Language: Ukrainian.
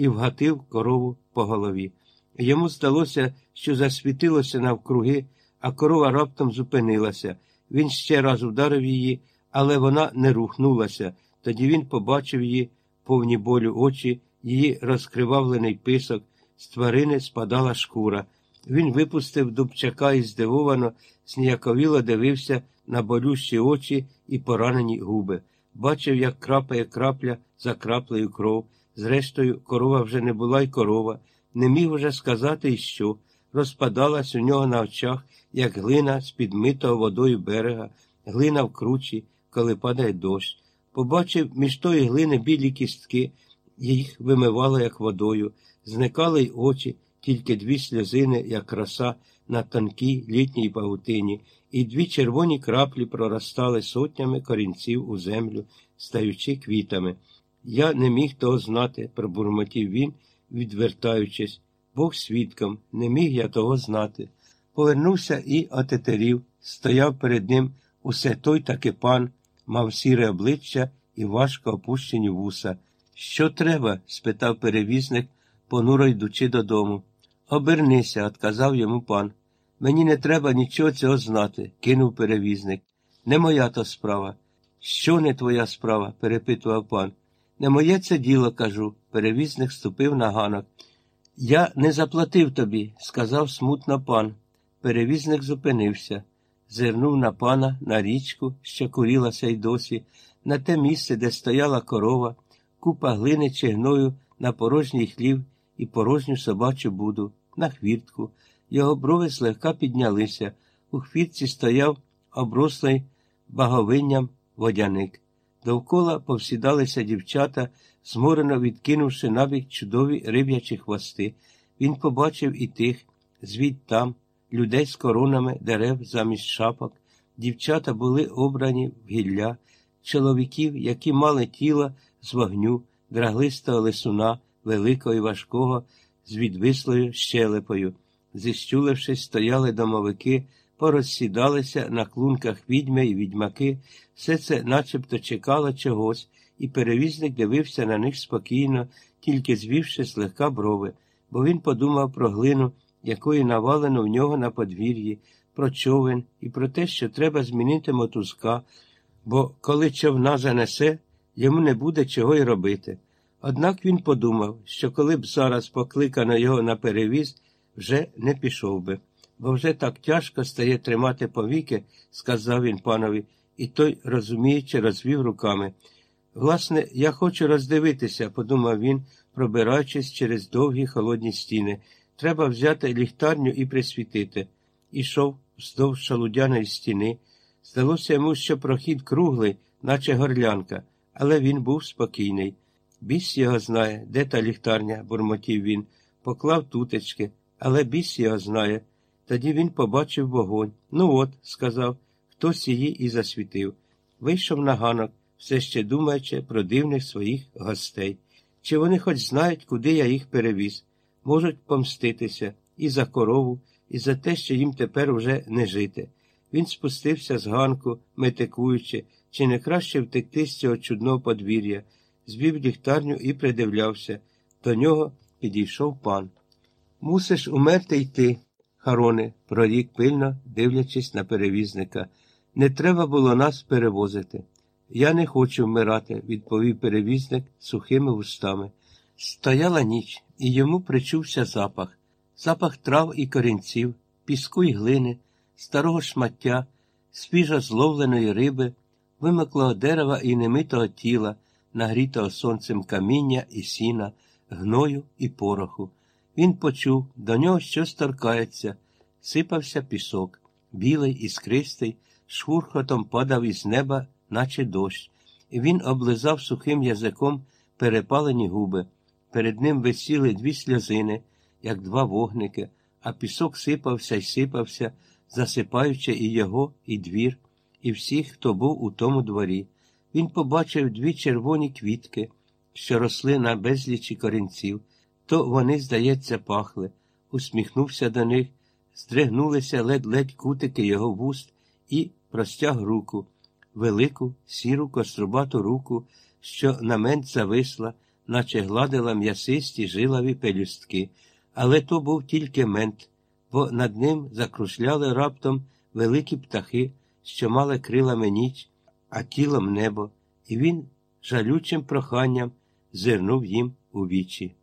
і вгатив корову по голові. Йому здалося, що засвітилося навкруги, а корова раптом зупинилася. Він ще раз ударив її, але вона не рухнулася. Тоді він побачив її повні болю очі, її розкривавлений писок, з тварини спадала шкура. Він випустив дубчака і здивовано, зніяковіло дивився на болющі очі і поранені губи. Бачив, як крапає крапля за краплею кров. Зрештою, корова вже не була й корова, не міг уже сказати, і що. Розпадалась у нього на очах, як глина з підмитого водою берега, глина в кручі, коли падає дощ. Побачив між тої глини білі кістки, їх вимивало, як водою, зникали й очі, тільки дві сльозини, як роса на тонкій літній павутині, і дві червоні краплі проростали сотнями корінців у землю, стаючи квітами. Я не міг того знати, пробурмотів він, відвертаючись. Бог свідком, не міг я того знати. Повернувся і отетерів, стояв перед ним усе той таки пан, мав сіре обличчя і важко опущені вуса. Що треба? спитав перевізник, понуро йдучи додому. Обернися, отказав йому пан. Мені не треба нічого цього знати, кинув перевізник. Не моя то справа. Що не твоя справа? перепитував пан. Не моє це діло, кажу. Перевізник ступив на ганок. Я не заплатив тобі, сказав смутно пан. Перевізник зупинився, зирнув на пана, на річку, що курілася й досі, на те місце, де стояла корова, купа глини чи гною на порожній хлів і порожню собачу буду, на хвіртку. Його брови злегка піднялися. У хвіртці стояв оброслий баговинням водяник. Довкола повсідалися дівчата, зморено відкинувши набік чудові риб'ячі хвости. Він побачив і тих, звідь там, людей з коронами дерев замість шапок. Дівчата були обрані в гілля, чоловіків, які мали тіло з вогню, драглистого лисуна, великого і важкого, з відвислою щелепою. Зіщулившись, стояли домовики, порозсідалися на клунках відьми і відьмаки, все це начебто чекало чогось, і перевізник дивився на них спокійно, тільки звівши злегка брови, бо він подумав про глину, якої навалено в нього на подвір'ї, про човен і про те, що треба змінити мотузка, бо коли човна занесе, йому не буде чого й робити. Однак він подумав, що коли б зараз покликано його на перевіз, вже не пішов би бо вже так тяжко стає тримати повіки, сказав він панові, і той, розуміючи, розвів руками. Власне, я хочу роздивитися, подумав він, пробираючись через довгі холодні стіни. Треба взяти ліхтарню і присвітити. Ішов вздовж шалудяної стіни. Здалося йому, що прохід круглий, наче горлянка, але він був спокійний. Біс його знає, де та ліхтарня, бурмотів він, поклав тутечки, але біс його знає. Тоді він побачив вогонь. Ну от, сказав, хтось її і засвітив. Вийшов на ганок, все ще думаючи про дивних своїх гостей. Чи вони хоч знають, куди я їх перевіз, можуть помститися і за корову, і за те, що їм тепер уже не жити. Він спустився з ганку, метикуючи, чи не краще втекти з цього чудного подвір'я, звів ліхтарню і придивлявся. До нього підійшов пан. Мусиш умерти йти. Хароне, прорік пильно, дивлячись на перевізника. Не треба було нас перевозити. Я не хочу вмирати, відповів перевізник сухими вустами. Стояла ніч, і йому причувся запах, запах трав і корінців, піску й глини, старого шмаття, свіжо зловленої риби, вимоклого дерева і немитого тіла, нагрітого сонцем каміння і сіна, гною і пороху. Він почув, до нього щось торкається, сипався пісок, білий іскристий, шурхотом падав із неба, наче дощ, і він облизав сухим язиком перепалені губи. Перед ним висіли дві сльозини, як два вогники, а пісок сипався й сипався, засипаючи і його, і двір, і всіх, хто був у тому дворі. Він побачив дві червоні квітки, що росли на безлічі корінців то вони, здається, пахли, усміхнувся до них, здригнулися ледь-ледь кутики його вуст і простяг руку, велику, сіру кострубату руку, що на мент зависла, наче гладила м'ясисті жилаві пелюстки, але то був тільки мент, бо над ним закрушляли раптом великі птахи, що мали крилами ніч, а тілом небо, і він жалючим проханням зирнув їм у вічі.